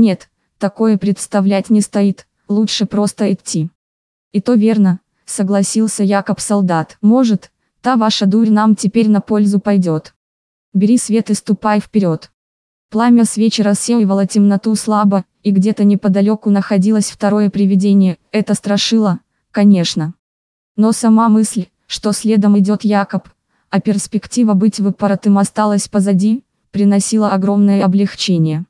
Нет, такое представлять не стоит, лучше просто идти. И то верно, согласился Якоб солдат. Может, та ваша дурь нам теперь на пользу пойдет. Бери свет и ступай вперед. Пламя свечи рассеивало темноту слабо, и где-то неподалеку находилось второе привидение, это страшило, конечно. Но сама мысль, что следом идет Якоб, а перспектива быть выпоротым осталась позади, приносила огромное облегчение.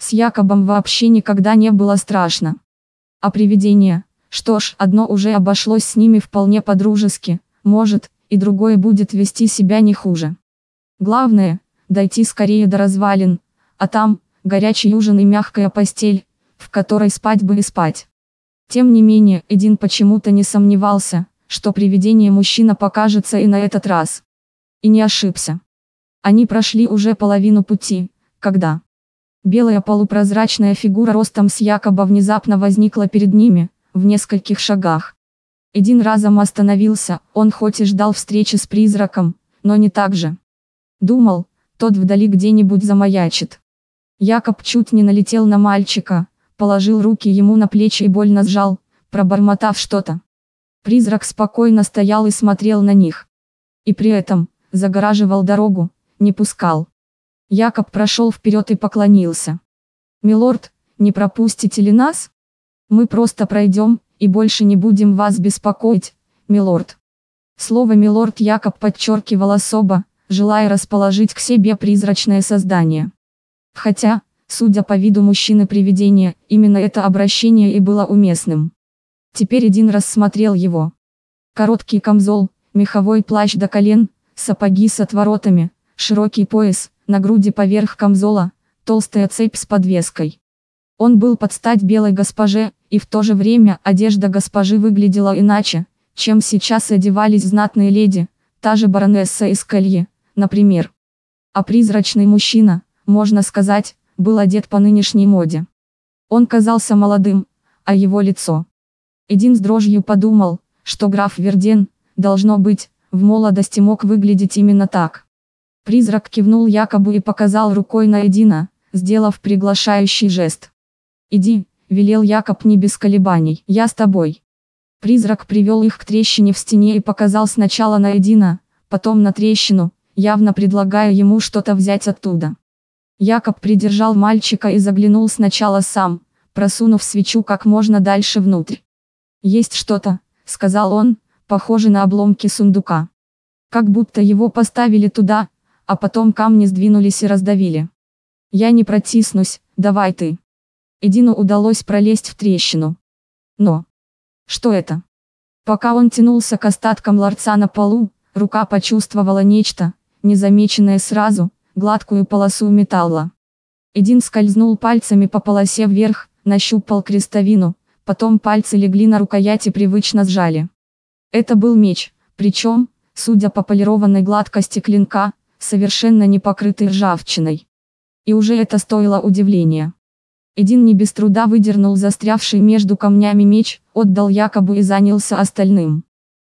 С Якобом вообще никогда не было страшно. А привидение, что ж, одно уже обошлось с ними вполне по-дружески, может, и другое будет вести себя не хуже. Главное, дойти скорее до развалин, а там, горячий ужин и мягкая постель, в которой спать бы и спать. Тем не менее, Эдин почему-то не сомневался, что привидение мужчина покажется и на этот раз. И не ошибся. Они прошли уже половину пути, когда белая полупрозрачная фигура ростом с Якоба внезапно возникла перед ними, в нескольких шагах. Эдин разом остановился, он хоть и ждал встречи с призраком, но не так же. Думал, тот вдали где-нибудь замаячит. Якоб чуть не налетел на мальчика, положил руки ему на плечи и больно сжал, пробормотав что-то. Призрак спокойно стоял и смотрел на них. И при этом, загораживал дорогу, не пускал. Якоб прошел вперед и поклонился. «Милорд, не пропустите ли нас? Мы просто пройдем, и больше не будем вас беспокоить, милорд». Слово «милорд» Якоб подчеркивал особо, желая расположить к себе призрачное создание. Хотя, судя по виду мужчины-привидения, именно это обращение и было уместным. Теперь один раз смотрел его. Короткий камзол, меховой плащ до колен, сапоги с отворотами, широкий пояс, на груди поверх камзола, толстая цепь с подвеской. Он был под стать белой госпоже, и в то же время одежда госпожи выглядела иначе, чем сейчас одевались знатные леди, та же баронесса из Колье, например. А призрачный мужчина, можно сказать, был одет по нынешней моде. Он казался молодым, а его лицо. Эдин с дрожью подумал, что граф Верден, должно быть, в молодости мог выглядеть именно так. Призрак кивнул якобы и показал рукой на Эдина, сделав приглашающий жест. «Иди», — велел Якоб не без колебаний, — «я с тобой». Призрак привел их к трещине в стене и показал сначала на Эдина, потом на трещину, явно предлагая ему что-то взять оттуда. Якоб придержал мальчика и заглянул сначала сам, просунув свечу как можно дальше внутрь. «Есть что-то», — сказал он, — «похоже на обломки сундука. Как будто его поставили туда, а потом камни сдвинулись и раздавили. Я не протиснусь, давай ты». Эдину удалось пролезть в трещину. Но... Что это? Пока он тянулся к остаткам ларца на полу, рука почувствовала нечто, незамеченное сразу, гладкую полосу металла. Эдин скользнул пальцами по полосе вверх, нащупал крестовину, потом пальцы легли на рукоять и привычно сжали. Это был меч, причем, судя по полированной гладкости клинка, совершенно не покрытый ржавчиной. И уже это стоило удивления. Эдин не без труда выдернул застрявший между камнями меч, отдал Якобу и занялся остальным.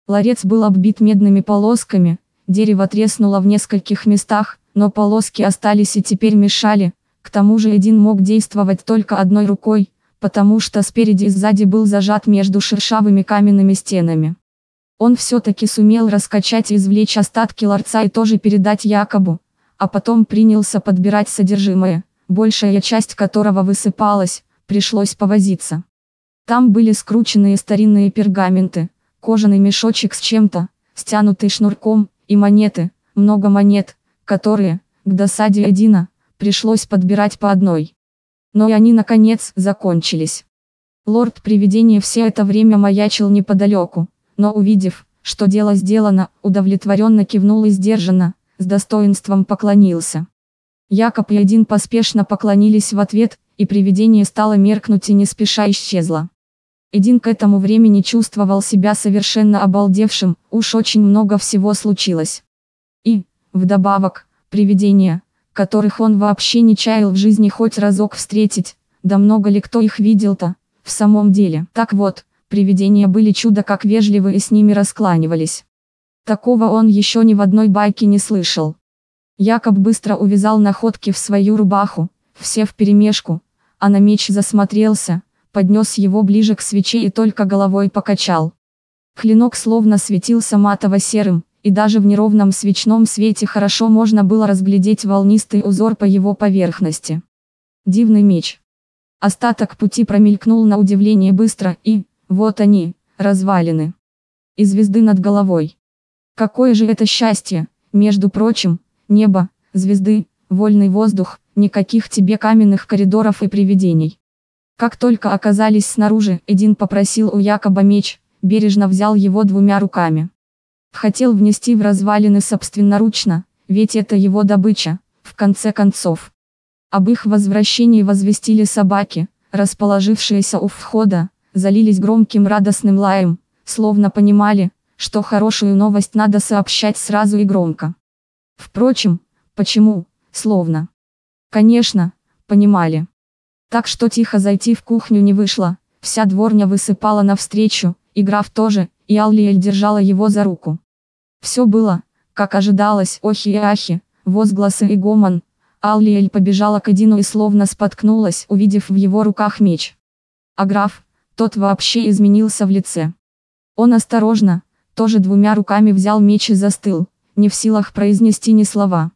Ларец был оббит медными полосками, дерево треснуло в нескольких местах, но полоски остались и теперь мешали, к тому же один мог действовать только одной рукой, потому что спереди и сзади был зажат между шершавыми каменными стенами. Он все-таки сумел раскачать и извлечь остатки ларца и тоже передать Якобу, а потом принялся подбирать содержимое, большая часть которого высыпалась, пришлось повозиться. Там были скрученные старинные пергаменты, кожаный мешочек с чем-то, стянутый шнурком, и монеты, много монет, которые, к досаде Эдина, пришлось подбирать по одной. Но и они наконец закончились. Лорд Привидение все это время маячил неподалеку, но увидев, что дело сделано, удовлетворенно кивнул и сдержанно, с достоинством поклонился. Якоб и один поспешно поклонились в ответ, и привидение стало меркнуть и не спеша исчезло. Эдин к этому времени чувствовал себя совершенно обалдевшим, уж очень много всего случилось. И, Вдобавок, привидения, которых он вообще не чаял в жизни хоть разок встретить, да много ли кто их видел-то, в самом деле. Так вот, привидения были чудо как вежливы и с ними раскланивались. Такого он еще ни в одной байке не слышал. Якоб быстро увязал находки в свою рубаху, все вперемешку, а на меч засмотрелся, поднес его ближе к свече и только головой покачал. Клинок словно светился матово-серым, и даже в неровном свечном свете хорошо можно было разглядеть волнистый узор по его поверхности. Дивный меч. Остаток пути промелькнул на удивление быстро, и, вот они, развалины. И звезды над головой. Какое же это счастье, между прочим, небо, звезды, вольный воздух, никаких тебе каменных коридоров и привидений. Как только оказались снаружи, Эдин попросил у Якоба меч, бережно взял его двумя руками. Хотел внести в развалины собственноручно, ведь это его добыча, в конце концов. Об их возвращении возвестили собаки, расположившиеся у входа, залились громким радостным лаем, словно понимали, что хорошую новость надо сообщать сразу и громко. Впрочем, почему, словно? Конечно, понимали. Так что тихо зайти в кухню не вышло, вся дворня высыпала навстречу, и граф тоже, и Аллиэль держала его за руку. Все было, как ожидалось, охи и ахи, возгласы и гомон. Аллиэль побежала к Эдину и словно споткнулась, увидев в его руках меч. А граф, тот вообще изменился в лице. Он осторожно, тоже двумя руками взял меч и застыл, не в силах произнести ни слова.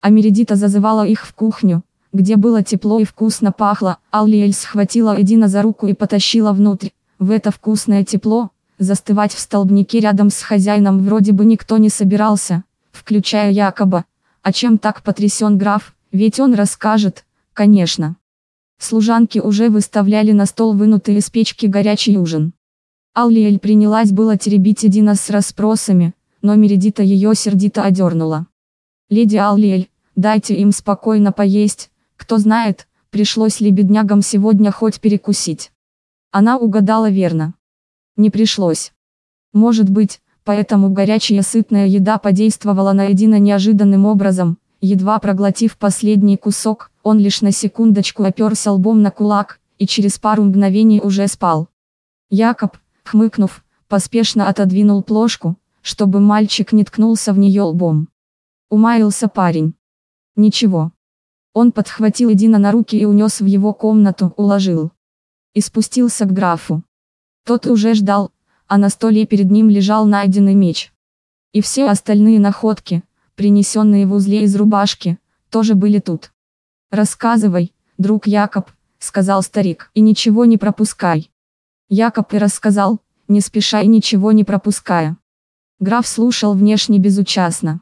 А Мередита зазывала их в кухню, где было тепло и вкусно пахло, Аллиэль схватила Эдина за руку и потащила внутрь, в это вкусное тепло, застывать в столбнике рядом с хозяином вроде бы никто не собирался, включая Якоба. А чем так потрясен граф, ведь он расскажет, конечно. Служанки уже выставляли на стол вынутый из печки горячий ужин. Аллиэль принялась было теребить Эдина с расспросами, но Мередита ее сердито одернула. «Леди Аллиэль, дайте им спокойно поесть, кто знает, пришлось ли беднягам сегодня хоть перекусить». Она угадала верно. Не пришлось. Может быть, поэтому горячая сытная еда подействовала на Эдина неожиданным образом, едва проглотив последний кусок, он лишь на секундочку оперся лбом на кулак, и через пару мгновений уже спал. Якоб, хмыкнув, поспешно отодвинул плошку, чтобы мальчик не ткнулся в нее лбом. Умаился парень. Ничего. Он подхватил Эдина на руки и унес в его комнату, уложил. И спустился к графу. Тот уже ждал, а на столе перед ним лежал найденный меч. И все остальные находки, принесенные в узле из рубашки, тоже были тут. «Рассказывай, друг Якоб», — сказал старик, — «и ничего не пропускай». Якоб и рассказал, не спеша и ничего не пропуская. Граф слушал внешне безучастно.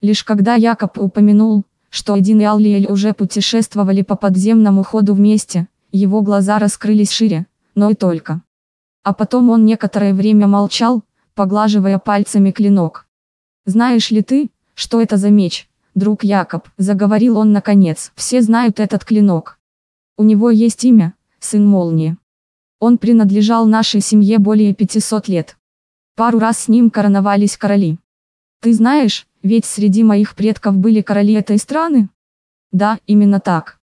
Лишь когда Якоб упомянул, что один и Аллиэль уже путешествовали по подземному ходу вместе, его глаза раскрылись шире, но и только. А потом он некоторое время молчал, поглаживая пальцами клинок. «Знаешь ли ты, что это за меч, друг Якоб?» – заговорил он наконец. «Все знают этот клинок. У него есть имя, сын молнии. Он принадлежал нашей семье более 500 лет. Пару раз с ним короновались короли. Ты знаешь, ведь среди моих предков были короли этой страны? Да, именно так.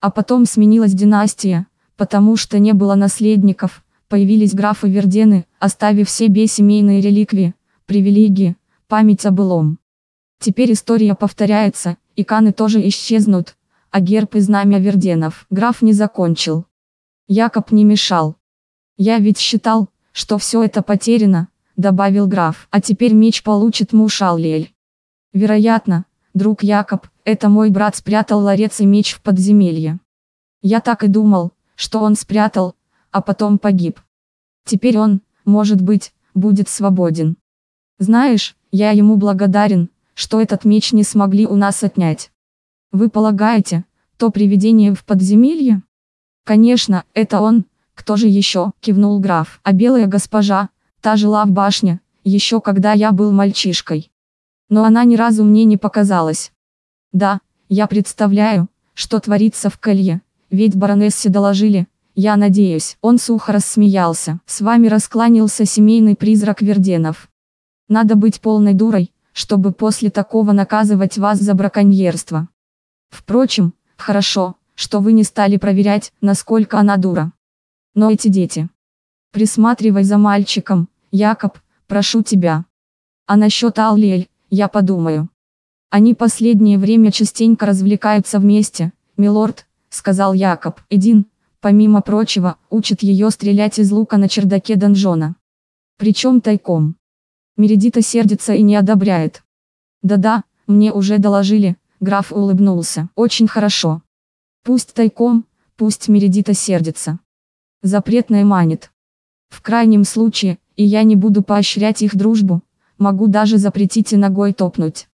А потом сменилась династия, потому что не было наследников, появились графы Вердены, оставив себе семейные реликвии, привилегии, память о былом. Теперь история повторяется, и каны тоже исчезнут, а герб и знамя Верденов граф не закончил. Якоб не мешал. Я ведь считал, что все это потеряно, добавил граф, а теперь меч получит муж Аллиэль. Вероятно, друг Якоб, это мой брат спрятал ларец и меч в подземелье. Я так и думал, что он спрятал, а потом погиб. Теперь он, может быть, будет свободен. Знаешь, я ему благодарен, что этот меч не смогли у нас отнять. Вы полагаете, то привидение в подземелье? Конечно, это он, кто же еще, кивнул граф, а белая госпожа, та жила в башне, еще когда я был мальчишкой. Но она ни разу мне не показалась. Да, я представляю, что творится в колье, ведь баронессе доложили, я надеюсь, он сухо рассмеялся. С вами раскланялся семейный призрак Верденов. Надо быть полной дурой, чтобы после такого наказывать вас за браконьерство. Впрочем, хорошо, что вы не стали проверять, насколько она дура. Но эти дети. Присматривай за мальчиком, Якоб, прошу тебя. А насчет Аллиэль, я подумаю. Они последнее время частенько развлекаются вместе, милорд, сказал Якоб. Эдин, помимо прочего, учит ее стрелять из лука на чердаке донжона. Причем тайком. Мередита сердится и не одобряет. Да-да, мне уже доложили, граф улыбнулся. Очень хорошо. Пусть тайком, пусть Мередита сердится. Запретное манит. В крайнем случае, и я не буду поощрять их дружбу, могу даже запретить и ногой топнуть.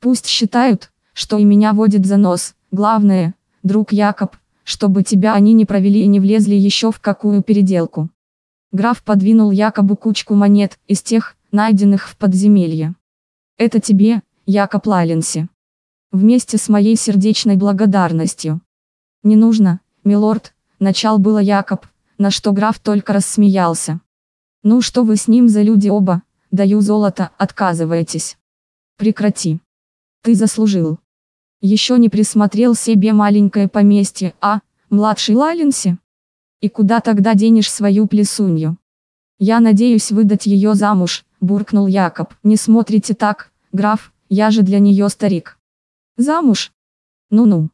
Пусть считают, что и меня водит за нос, главное, друг Якоб, чтобы тебя они не провели и не влезли еще в какую переделку. Граф подвинул Якобу кучку монет, из тех, найденных в подземелье. Это тебе, Якоб Лайленси. Вместе с моей сердечной благодарностью. Не нужно, милорд, начал было Якоб, на что граф только рассмеялся. Ну что вы с ним за люди оба, даю золото, отказываетесь. Прекрати. Ты заслужил. Еще не присмотрел себе маленькое поместье, а, младший Лайленси? И куда тогда денешь свою плесунью? Я надеюсь выдать ее замуж, буркнул Якоб. Не смотрите так, граф, я же для нее старик. Замуж? Ну-ну.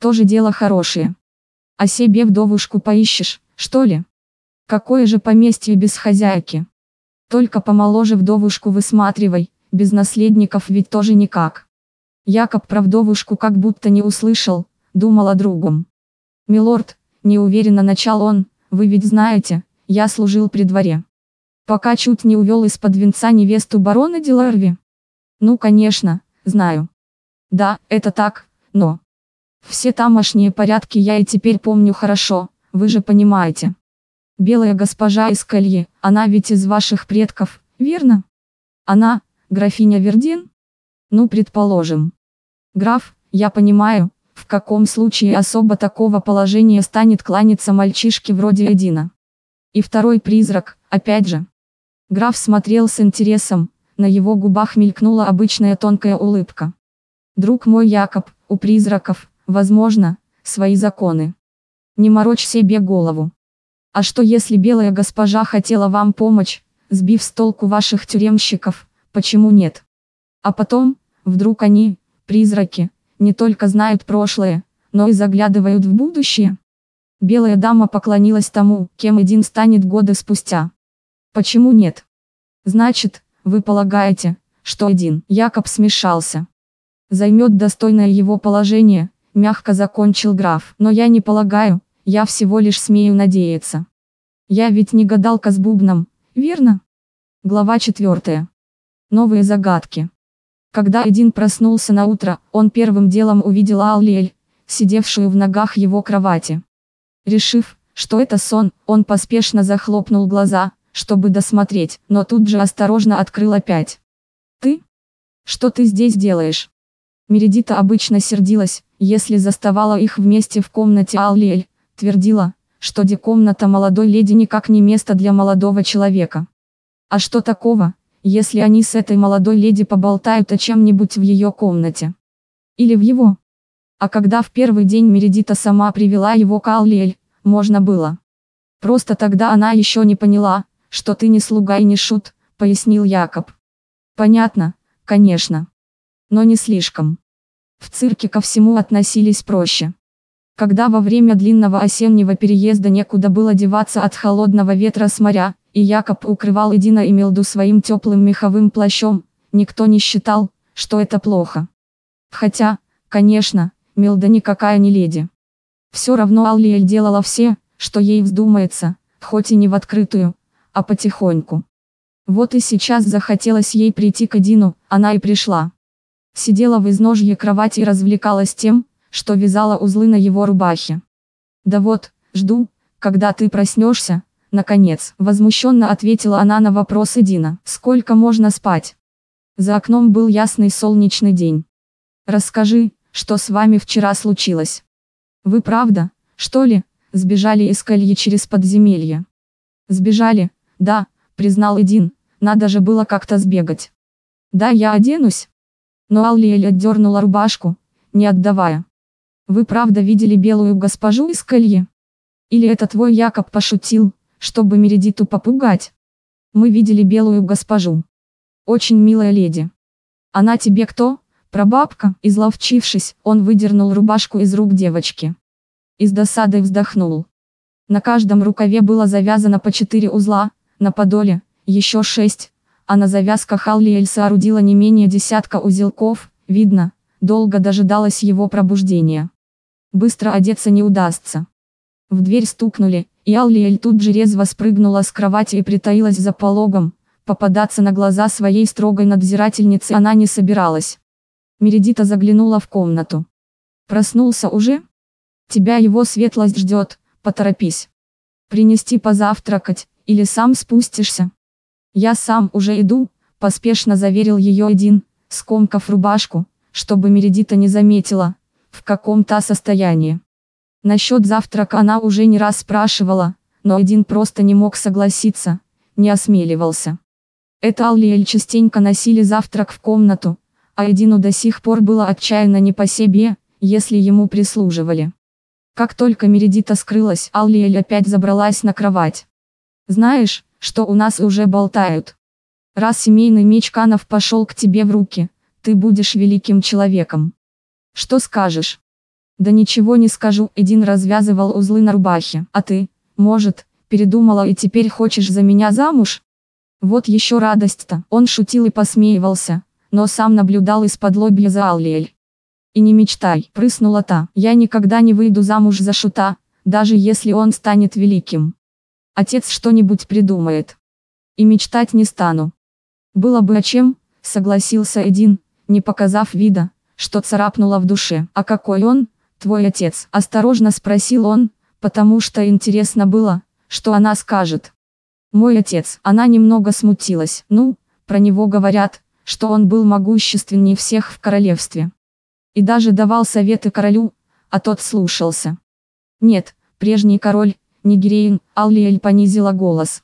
Тоже дело хорошее. А себе вдовушку поищешь, что ли? Какое же поместье без хозяйки? Только помоложе вдовушку высматривай, без наследников ведь тоже никак. Якоб про вдовушку как будто не услышал, думал о другом. Милорд, неуверенно начал он, вы ведь знаете, я служил при дворе. Пока чуть не увел из-под венца невесту барона Диларви. Ну конечно, знаю. Да, это так, но... Все тамошние порядки я и теперь помню хорошо, вы же понимаете. Белая госпожа из Колье, она ведь из ваших предков, верно? Она, графиня Вердин? Ну предположим. Граф, я понимаю, в каком случае особо такого положения станет кланяться мальчишке вроде Эдина. И второй призрак, опять же. Граф смотрел с интересом, на его губах мелькнула обычная тонкая улыбка. Друг мой Якоб, у призраков, возможно, свои законы. Не морочь себе голову. А что если белая госпожа хотела вам помочь, сбив с толку ваших тюремщиков, почему нет? А потом, вдруг они, призраки, не только знают прошлое, но и заглядывают в будущее. Белая дама поклонилась тому, кем один станет годы спустя. Почему нет? Значит, вы полагаете, что один Якоб смешался. Займет достойное его положение, мягко закончил граф. Но я не полагаю, я всего лишь смею надеяться. Я ведь не гадалка с бубном, верно? Глава 4. Новые загадки. Когда Эдин проснулся на утро, он первым делом увидел Аллиэль, сидевшую в ногах его кровати. Решив, что это сон, он поспешно захлопнул глаза, чтобы досмотреть, но тут же осторожно открыл опять. «Ты? Что ты здесь делаешь?» Мередита обычно сердилась, если заставала их вместе в комнате Аллиэль, твердила, что де-комната молодой леди никак не место для молодого человека. А что такого, если они с этой молодой леди поболтают о чем-нибудь в ее комнате? Или в его? А когда в первый день Мередита сама привела его к Аллиэль, можно было. Просто тогда она еще не поняла, что ты не слуга и не шут, пояснил Якоб. Понятно, конечно. Но не слишком. В цирке ко всему относились проще. Когда во время длинного осеннего переезда некуда было деваться от холодного ветра с моря, и Якоб укрывал Эдина и Милду своим теплым меховым плащом, никто не считал, что это плохо. Хотя, конечно, Милда никакая не леди. Все равно Аллиэль делала все, что ей вздумается, хоть и не в открытую, а потихоньку. Вот и сейчас захотелось ей прийти к Эдину, она и пришла. Сидела в изножье кровати и развлекалась тем, что вязала узлы на его рубахе. «Да вот, жду, когда ты проснешься, наконец», возмущенно ответила она на вопрос Эдина. «Сколько можно спать?» За окном был ясный солнечный день. «Расскажи, что с вами вчера случилось. Вы правда, что ли, сбежали из кольи через подземелье? Сбежали, да, признал Эдин, надо же было как-то сбегать. Да, я оденусь. Но Аллиэль отдернула рубашку, не отдавая. Вы правда видели белую госпожу из кольи? Или это твой Якоб пошутил, чтобы Мередиту попугать? Мы видели белую госпожу. Очень милая леди. Она тебе кто? Прабабка, изловчившись, он выдернул рубашку из рук девочки. Из досады вздохнул. На каждом рукаве было завязано по четыре узла, на подоле – еще шесть, а на завязках Аллиэль соорудила не менее десятка узелков, видно, долго дожидалась его пробуждения. Быстро одеться не удастся. В дверь стукнули, и Аллиэль тут же резво спрыгнула с кровати и притаилась за пологом, попадаться на глаза своей строгой надзирательницы она не собиралась. Мередита заглянула в комнату. «Проснулся уже? Тебя его светлость ждет, поторопись. Принести позавтракать, или сам спустишься?» «Я сам уже иду», – поспешно заверил ее один, скомкав рубашку, чтобы Мередита не заметила, в каком то состоянии. Насчет завтрака она уже не раз спрашивала, но один просто не мог согласиться, не осмеливался. Это Аллиэль частенько носили завтрак в комнату, а Эдину до сих пор было отчаянно не по себе, если ему прислуживали. Как только Мередита скрылась, Аллиэль опять забралась на кровать. «Знаешь, что у нас уже болтают. Раз семейный меч Канов пошел к тебе в руки, ты будешь великим человеком. Что скажешь? Да ничего не скажу, Эдин развязывал узлы на рубахе, а ты, может, передумала и теперь хочешь за меня замуж? Вот еще радость-то, он шутил и посмеивался, но сам наблюдал из-под лобья за Аллиэль. И не мечтай, прыснула та, я никогда не выйду замуж за шута, даже если он станет великим. Отец что-нибудь придумает. И мечтать не стану. Было бы о чем, согласился Эдин, не показав вида, что царапнуло в душе. А какой он, твой отец? Осторожно спросил он, потому что интересно было, что она скажет. Мой отец, она немного смутилась. Ну, про него говорят, что он был могущественнее всех в королевстве. И даже давал советы королю, а тот слушался. Нет, прежний король, Нигерейн, Аллиэль понизила голос.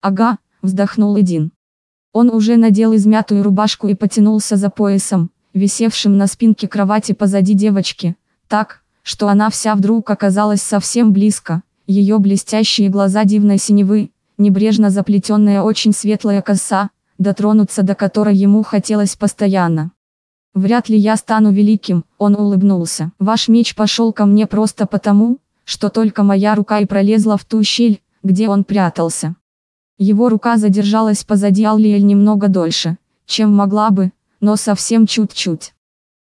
Ага, вздохнул Эдин. Он уже надел измятую рубашку и потянулся за поясом, висевшим на спинке кровати позади девочки, так, что она вся вдруг оказалась совсем близко, ее блестящие глаза дивной синевы, небрежно заплетенная очень светлая коса, дотронуться до которой ему хотелось постоянно. «Вряд ли я стану великим», — он улыбнулся. «Ваш меч пошел ко мне просто потому, что только моя рука и пролезла в ту щель, где он прятался. Его рука задержалась позади Аллиэль немного дольше, чем могла бы, но совсем чуть-чуть.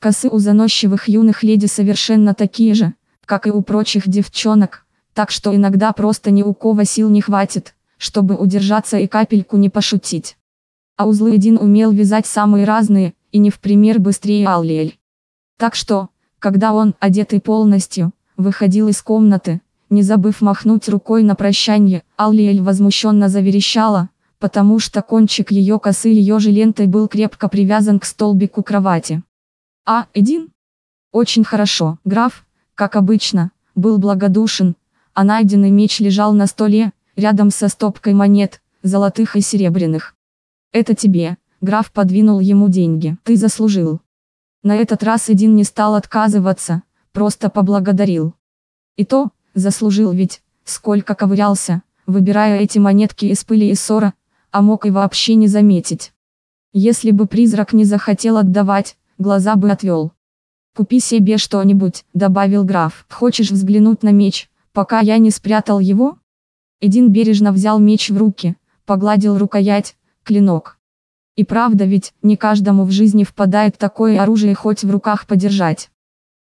Косы у заносчивых юных леди совершенно такие же, как и у прочих девчонок, так что иногда просто ни у кого сил не хватит, чтобы удержаться и капельку не пошутить. А узлы один умел вязать самые разные, и не в пример быстрее Аллиэль. Так что, когда он, одетый полностью, выходил из комнаты, не забыв махнуть рукой на прощанье, Аллиэль возмущенно заверещала, потому что кончик ее косы ее же лентой был крепко привязан к столбику кровати. А, Эдин? Очень хорошо, граф, как обычно, был благодушен, а найденный меч лежал на столе, рядом со стопкой монет, золотых и серебряных. Это тебе, граф подвинул ему деньги, ты заслужил. На этот раз Эдин не стал отказываться, просто поблагодарил. И то, заслужил ведь, сколько ковырялся, выбирая эти монетки из пыли и ссора, а мог и вообще не заметить. Если бы призрак не захотел отдавать, глаза бы отвел. «Купи себе что-нибудь», — добавил граф. «Хочешь взглянуть на меч, пока я не спрятал его?» Эдин бережно взял меч в руки, погладил рукоять, клинок. И правда ведь, не каждому в жизни впадает такое оружие хоть в руках подержать.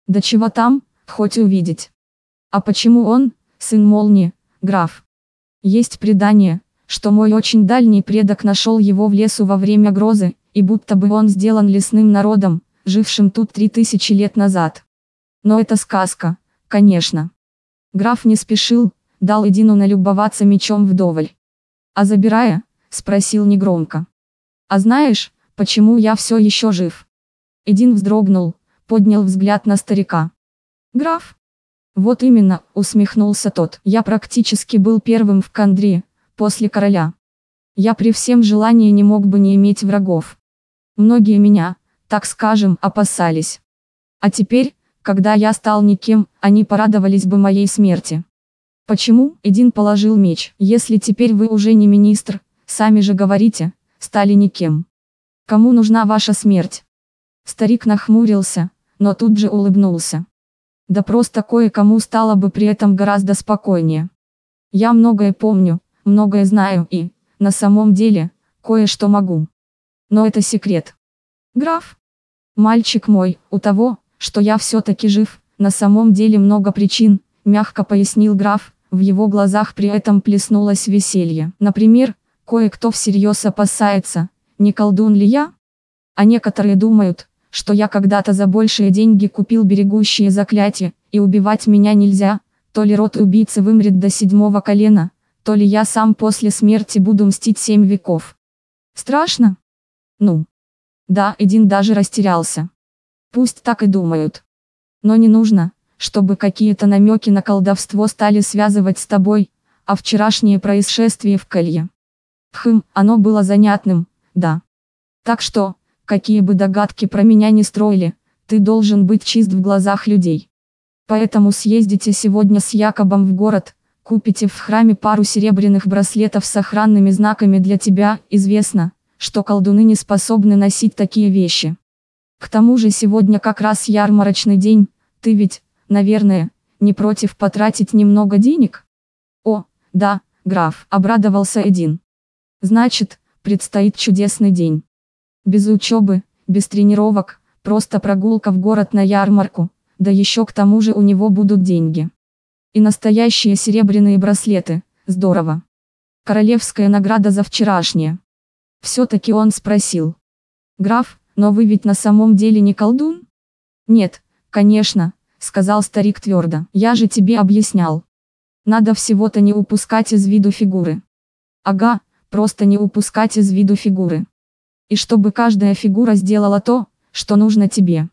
Да чего там, хоть увидеть. А почему он, сын молнии, граф? Есть предание, что мой очень дальний предок нашел его в лесу во время грозы, и будто бы он сделан лесным народом, жившим тут три тысячи лет назад. Но это сказка, конечно. Граф не спешил, дал Эдину налюбоваться мечом вдоволь. А забирая, спросил негромко. А знаешь, почему я все еще жив? Эдин вздрогнул, поднял взгляд на старика. «Граф?» «Вот именно», усмехнулся тот. «Я практически был первым в Кандри, после короля. Я при всем желании не мог бы не иметь врагов. Многие меня, так скажем, опасались. А теперь, когда я стал никем, они порадовались бы моей смерти. Почему? Эдин положил меч. Если теперь вы уже не министр, сами же говорите, стали никем. Кому нужна ваша смерть? Старик нахмурился, но тут же улыбнулся. Да просто кое-кому стало бы при этом гораздо спокойнее. Я многое помню, многое знаю и, на самом деле, кое-что могу. Но это секрет. Граф, мальчик мой, у того, что я все-таки жив, на самом деле много причин, мягко пояснил граф, в его глазах при этом плеснулось веселье. Например, кое-кто всерьез опасается, не колдун ли я? А некоторые думают, что я когда-то за большие деньги купил берегущие заклятия, и убивать меня нельзя, то ли род убийцы вымрет до седьмого колена, то ли я сам после смерти буду мстить семь веков. Страшно? Ну. Да, Эдин даже растерялся. Пусть так и думают. Но не нужно, чтобы какие-то намеки на колдовство стали связывать с тобой, а вчерашнее происшествие в колье. Хм, оно было занятным, да. Так что, какие бы догадки про меня не строили, ты должен быть чист в глазах людей. Поэтому съездите сегодня с Якобом в город, купите в храме пару серебряных браслетов с охранными знаками для тебя, известно, что колдуны не способны носить такие вещи. К тому же сегодня как раз ярмарочный день, ты ведь, наверное, не против потратить немного денег? О, да, граф, обрадовался Эдин. Значит, предстоит чудесный день. Без учебы, без тренировок, просто прогулка в город на ярмарку, да еще к тому же у него будут деньги. И настоящие серебряные браслеты, здорово. Королевская награда за вчерашнее. Все-таки он спросил. Граф, но вы ведь на самом деле не колдун? Нет, конечно, сказал старик твердо. Я же тебе объяснял. Надо всего-то не упускать из виду фигуры. Ага, просто не упускать из виду фигуры. И чтобы каждая фигура сделала то, что нужно тебе.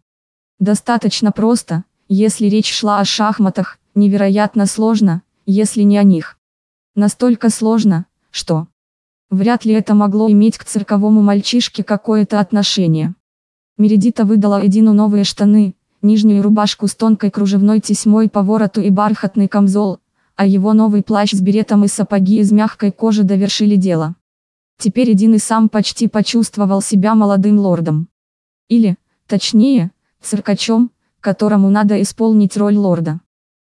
Достаточно просто, если речь шла о шахматах, невероятно сложно, если не о них. Настолько сложно, что вряд ли это могло иметь к цирковому мальчишке какое-то отношение. Мередита выдала Эдину новые штаны, нижнюю рубашку с тонкой кружевной тесьмой по вороту и бархатный камзол, а его новый плащ с беретом и сапоги из мягкой кожи довершили дело. Теперь Эдин и сам почти почувствовал себя молодым лордом. Или, точнее, циркачом, которому надо исполнить роль лорда.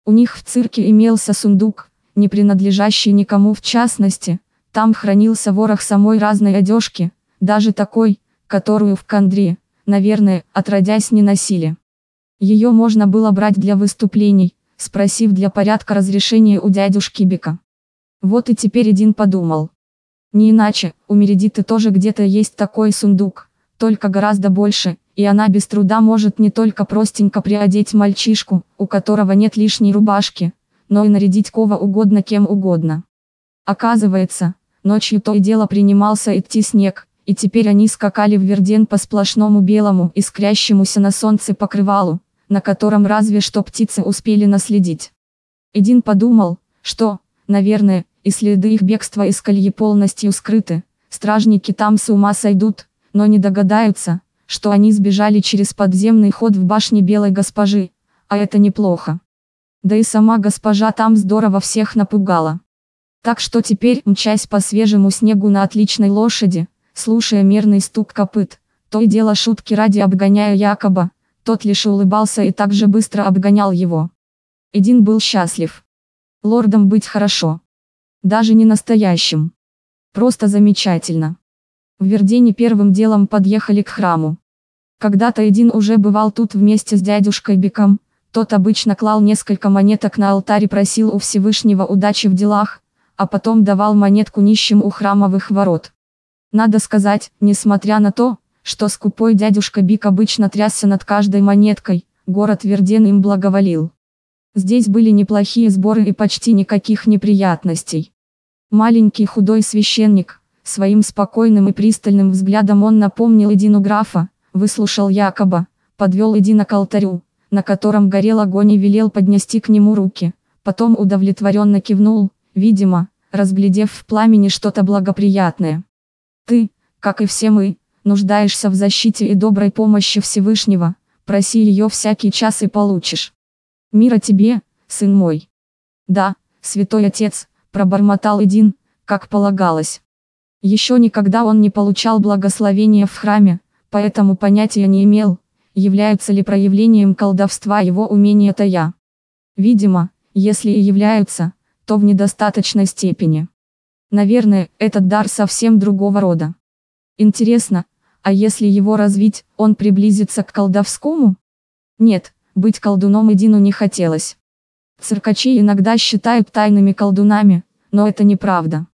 У них в цирке имелся сундук, не принадлежащий никому в частности, там хранился ворох самой разной одежки, даже такой, которую в Кандре, наверное, отродясь не носили. Ее можно было брать для выступлений, спросив для порядка разрешения у дядюшки Бика. Вот и теперь Эдин подумал. Не иначе, у Мередиты тоже где-то есть такой сундук, только гораздо больше, и она без труда может не только простенько приодеть мальчишку, у которого нет лишней рубашки, но и нарядить кого угодно кем угодно. Оказывается, ночью то и дело принимался идти снег, и теперь они скакали в Верден по сплошному белому, искрящемуся на солнце покрывалу, на котором разве что птицы успели наследить. Эдин подумал, что, наверное, и следы их бегства из кольи полностью скрыты, стражники там с ума сойдут, но не догадаются, что они сбежали через подземный ход в башне Белой Госпожи, а это неплохо. Да и сама госпожа там здорово всех напугала. Так что теперь, мчась по свежему снегу на отличной лошади, слушая мерный стук копыт, то и дело шутки ради обгоняя Якоба, тот лишь улыбался и так же быстро обгонял его. Эдин был счастлив. Лордом быть хорошо. Даже не настоящим. Просто замечательно. В Вердене первым делом подъехали к храму. Когда-то Эдин уже бывал тут вместе с дядюшкой Биком, тот обычно клал несколько монеток на алтарь и просил у Всевышнего удачи в делах, а потом давал монетку нищим у храмовых ворот. Надо сказать, несмотря на то, что скупой дядюшка Бик обычно трясся над каждой монеткой, город Верден им благоволил. Здесь были неплохие сборы и почти никаких неприятностей. Маленький худой священник, Своим спокойным и пристальным взглядом он напомнил Эдину графа, выслушал Якоба, подвел Эдина к алтарю, на котором горел огонь и велел поднести к нему руки, потом удовлетворенно кивнул, видимо, разглядев в пламени что-то благоприятное. Ты, как и все мы, нуждаешься в защите и доброй помощи Всевышнего, проси ее всякий час и получишь. Мира тебе, сын мой. Да, святой отец, пробормотал Эдин, как полагалось. Еще никогда он не получал благословения в храме, поэтому понятия не имел, являются ли проявлением колдовства его умения тая. Видимо, если и являются, то в недостаточной степени. Наверное, этот дар совсем другого рода. Интересно, а если его развить, он приблизится к колдовскому? Нет, быть колдуном Эдину не хотелось. Циркачи иногда считают тайными колдунами, но это неправда.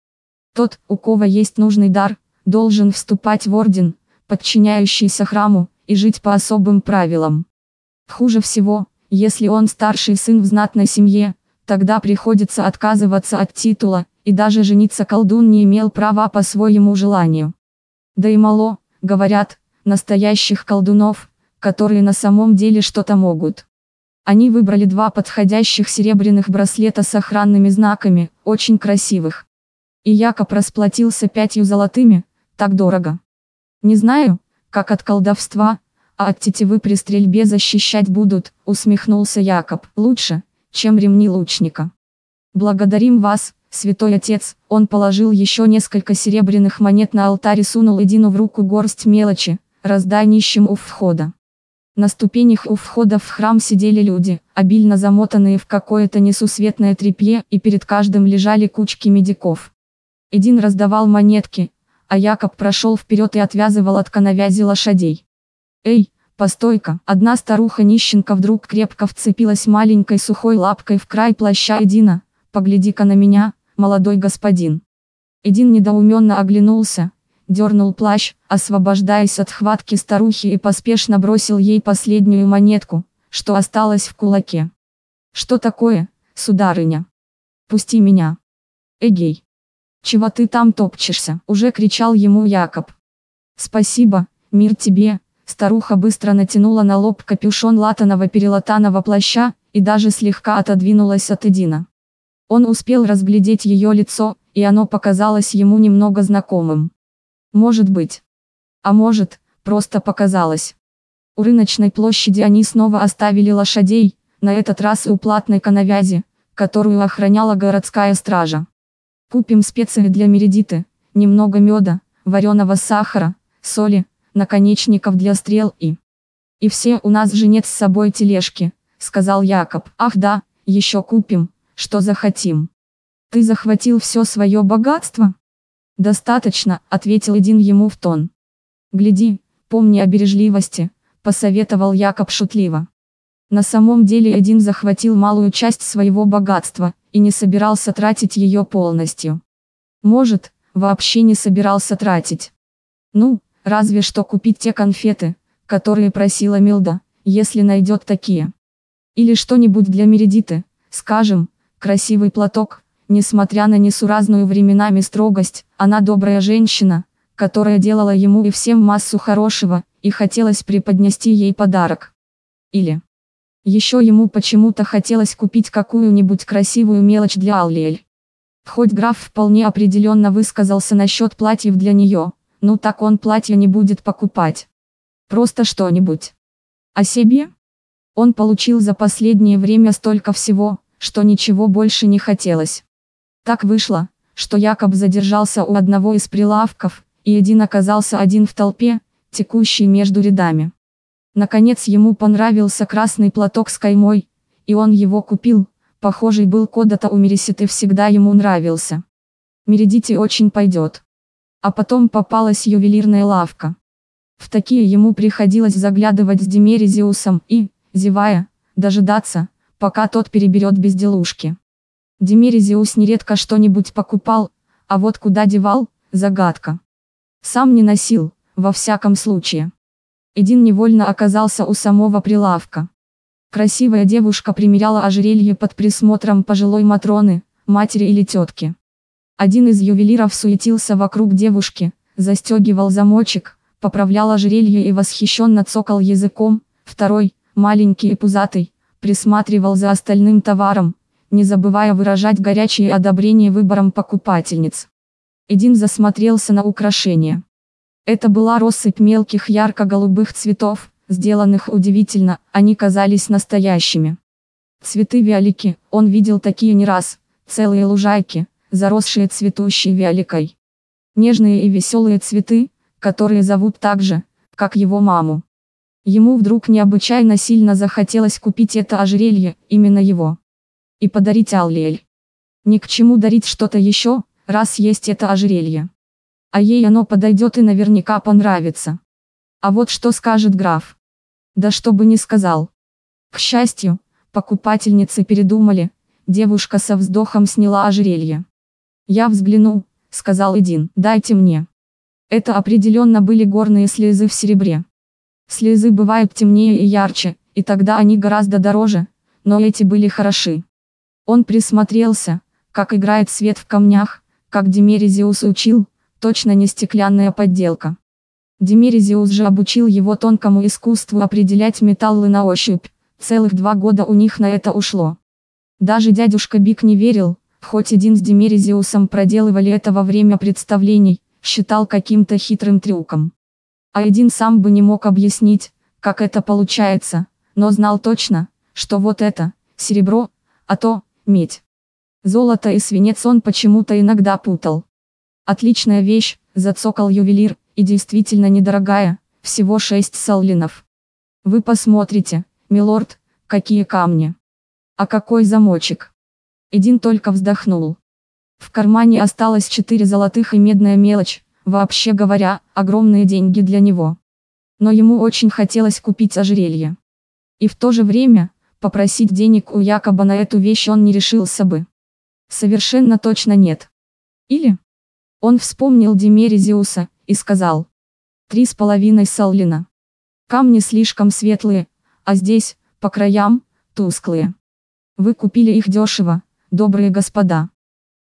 Тот, у кого есть нужный дар, должен вступать в орден, подчиняющийся храму, и жить по особым правилам. Хуже всего, если он старший сын в знатной семье, тогда приходится отказываться от титула, и даже жениться колдун не имел права по своему желанию. Да и мало, говорят, настоящих колдунов, которые на самом деле что-то могут. Они выбрали два подходящих серебряных браслета с охранными знаками, очень красивых. И Якоб расплатился пятью золотыми, так дорого. Не знаю, как от колдовства, а от тетивы при стрельбе защищать будут, усмехнулся Якоб. Лучше, чем ремни лучника. Благодарим вас, святой отец, он положил еще несколько серебряных монет на алтарь и сунул Эдину в руку горсть мелочи, раздай нищим у входа. На ступенях у входа в храм сидели люди, обильно замотанные в какое-то несусветное тряпье, и перед каждым лежали кучки медиков. Эдин раздавал монетки, а Якоб прошел вперед и отвязывал от коновязи лошадей. «Эй, постой-ка!» Одна старуха-нищенка вдруг крепко вцепилась маленькой сухой лапкой в край плаща Эдина. «Погляди-ка на меня, молодой господин!» Эдин недоуменно оглянулся, дернул плащ, освобождаясь от хватки старухи и поспешно бросил ей последнюю монетку, что осталось в кулаке. «Что такое, сударыня? Пусти меня!» «Эгей! Чего ты там топчешься?» – уже кричал ему Якоб. «Спасибо, мир тебе!» Старуха быстро натянула на лоб капюшон латаного перелатаного плаща, и даже слегка отодвинулась от Эдина. Он успел разглядеть ее лицо, и оно показалось ему немного знакомым. Может быть. А может, просто показалось. У рыночной площади они снова оставили лошадей, на этот раз и у платной коновязи, которую охраняла городская стража. Купим специи для мередиты, немного меда, вареного сахара, соли, наконечников для стрел и... И все у нас же нет с собой тележки, сказал Якоб. Ах да, еще купим, что захотим. Ты захватил все свое богатство? «Достаточно», — ответил один ему в тон. «Гляди, помни о бережливости», — посоветовал Якоб шутливо. На самом деле один захватил малую часть своего богатства, и не собирался тратить ее полностью. Может, вообще не собирался тратить. Ну, разве что купить те конфеты, которые просила Милда, если найдет такие. Или что-нибудь для Мередиты, скажем, красивый платок, Несмотря на несуразную временами строгость, она добрая женщина, которая делала ему и всем массу хорошего, и хотелось преподнести ей подарок. Или еще ему почему-то хотелось купить какую-нибудь красивую мелочь для Аллиэль. Хоть граф вполне определенно высказался насчет платьев для нее, ну так он платье не будет покупать. Просто что-нибудь. А себе? Он получил за последнее время столько всего, что ничего больше не хотелось. Так вышло, что Якоб задержался у одного из прилавков, и один оказался один в толпе, текущей между рядами. Наконец ему понравился красный платок с каймой, и он его купил, похожий был куда-то у Мереситы всегда ему нравился. Мередите очень пойдет. А потом попалась ювелирная лавка. В такие ему приходилось заглядывать с Демерезиусом и, зевая, дожидаться, пока тот переберет безделушки. Демерезиус нередко что-нибудь покупал, а вот куда девал – загадка. Сам не носил, во всяком случае. Эдин невольно оказался у самого прилавка. Красивая девушка примеряла ожерелье под присмотром пожилой Матроны, матери или тетки. Один из ювелиров суетился вокруг девушки, застегивал замочек, поправлял ожерелье и восхищенно цокал языком, второй, маленький и пузатый, присматривал за остальным товаром, не забывая выражать горячее одобрение выбором покупательниц. Эдин засмотрелся на украшения. Это была россыпь мелких ярко-голубых цветов, сделанных удивительно, они казались настоящими. Цветы виолики, он видел такие не раз, целые лужайки, заросшие цветущей виоликой. Нежные и веселые цветы, которые зовут так же, как его маму. Ему вдруг необычайно сильно захотелось купить это ожерелье, именно его и подарить Аллиэль. Ни к чему дарить что-то еще, раз есть это ожерелье. А ей оно подойдет и наверняка понравится. А вот что скажет граф. Да что бы ни сказал. К счастью, покупательницы передумали, девушка со вздохом сняла ожерелье. «Я взгляну», — сказал Эдин, — «дайте мне». Это определенно были горные слезы в серебре. Слезы бывают темнее и ярче, и тогда они гораздо дороже, но эти были хороши. Он присмотрелся, как играет свет в камнях, как Демерезиус учил, точно не стеклянная подделка. Демерезиус же обучил его тонкому искусству определять металлы на ощупь, целых два года у них на это ушло. Даже дядюшка Бик не верил, хоть один с Демерезиусом проделывали это во время представлений, считал каким-то хитрым трюком. А один сам бы не мог объяснить, как это получается, но знал точно, что вот это, серебро, а то, медь. Золото и свинец он почему-то иногда путал. Отличная вещь, зацокал ювелир, и действительно недорогая, всего 6 саллинов. Вы посмотрите, милорд, какие камни. А какой замочек. Эдин только вздохнул. В кармане осталось 4 золотых и медная мелочь, вообще говоря, огромные деньги для него. Но ему очень хотелось купить ожерелье. И в то же время, попросить денег у Якоба на эту вещь он не решился бы. Совершенно точно нет. Или? Он вспомнил Демерезиуса и сказал. Три с половиной саллина. Камни слишком светлые, а здесь, по краям, тусклые. Вы купили их дешево, добрые господа.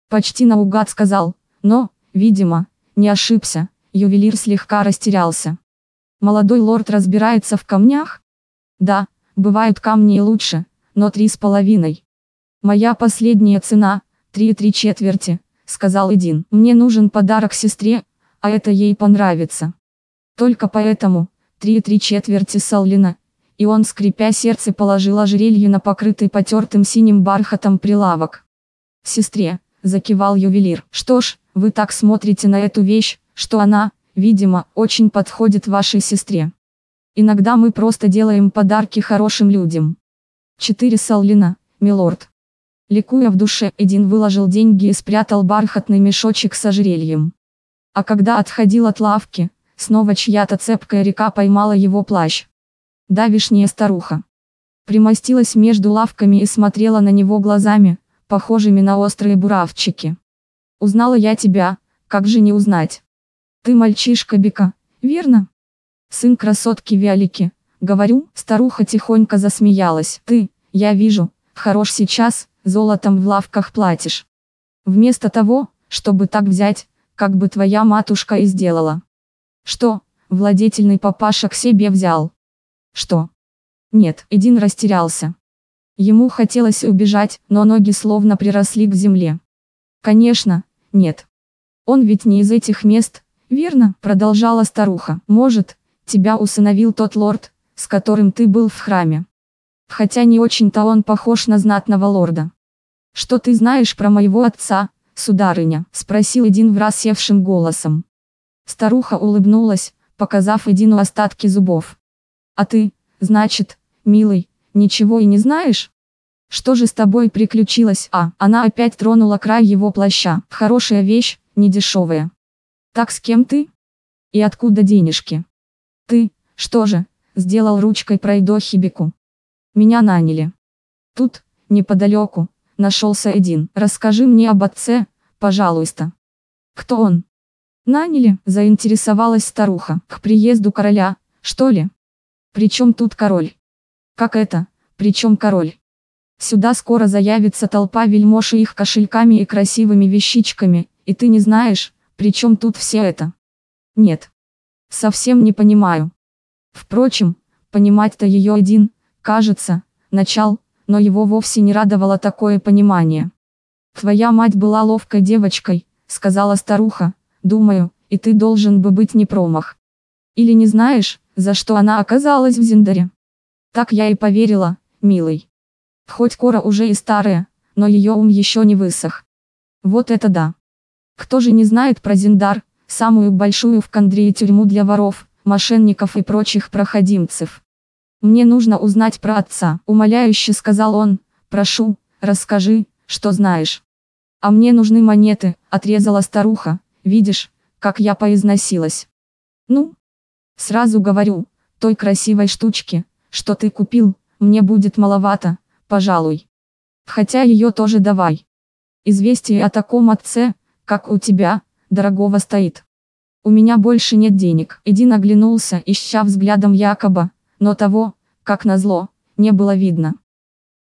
Почти наугад сказал, но, видимо, не ошибся, ювелир слегка растерялся. Молодой лорд разбирается в камнях? Да, бывают камни и лучше, но три с половиной. Моя последняя цена, три и три четверти, сказал Эдин. Мне нужен подарок сестре, а это ей понравится. Только поэтому, три и три четверти Саллина, и он скрипя сердце положил ожерелье на покрытый потертым синим бархатом прилавок. Сестре, закивал ювелир. Что ж, вы так смотрите на эту вещь, что она, видимо, очень подходит вашей сестре. Иногда мы просто делаем подарки хорошим людям. Четыре Саллина, милорд. Ликуя в душе, Эдин выложил деньги и спрятал бархатный мешочек с ожерельем. А когда отходил от лавки, снова чья-то цепкая река поймала его плащ. Давишняя старуха. Примостилась между лавками и смотрела на него глазами, похожими на острые буравчики. «Узнала я тебя, как же не узнать? Ты мальчишка Бека, верно? Сын красотки Виолики, говорю, старуха тихонько засмеялась. Ты, я вижу, хорош сейчас, золотом в лавках платишь. Вместо того, чтобы так взять, как бы твоя матушка и сделала. Что, владетельный папаша к себе взял? Что? Нет, Эдин растерялся. Ему хотелось убежать, но ноги словно приросли к земле. Конечно, нет. Он ведь не из этих мест, верно? Продолжала старуха. Может, тебя усыновил тот лорд, с которым ты был в храме. Хотя не очень-то он похож на знатного лорда. «Что ты знаешь про моего отца, сударыня?» – спросил Эдин врасевшим голосом. Старуха улыбнулась, показав Эдину остатки зубов. «А ты, значит, милый, ничего и не знаешь?» «Что же с тобой приключилось?» А, она опять тронула край его плаща. «Хорошая вещь, недешевая». «Так с кем ты?» «И откуда денежки?» «Ты, что же, сделал ручкой пройдохи Беку?» «Меня наняли». «Тут, неподалеку, Нашелся один. Расскажи мне об отце, пожалуйста. Кто он? Наняли, заинтересовалась старуха. К приезду короля, что ли? Причем тут король? Как это, причем король? Сюда скоро заявится толпа вельмож и их кошельками и красивыми вещичками, и ты не знаешь, причем тут все это? Нет. Совсем не понимаю. Впрочем, понимать-то ее один, кажется, начал, но его вовсе не радовало такое понимание. «Твоя мать была ловкой девочкой», — сказала старуха, — «думаю, и ты должен бы быть не промах. Или не знаешь, за что она оказалась в Зиндаре?» Так я и поверила, милый. Хоть Кора уже и старая, но ее ум еще не высох. Вот это да. Кто же не знает про Зиндар, самую большую в Кандрии тюрьму для воров, мошенников и прочих проходимцев. Мне нужно узнать про отца, умоляюще сказал он, прошу, расскажи, что знаешь. А мне нужны монеты, отрезала старуха, видишь, как я поизносилась. Ну, сразу говорю, той красивой штучки, что ты купил, мне будет маловато, пожалуй. Хотя ее тоже давай. Известие о таком отце, как у тебя, дорогого стоит. У меня больше нет денег. Эдин оглянулся, ища взглядом Якоба, но того, как назло, не было видно.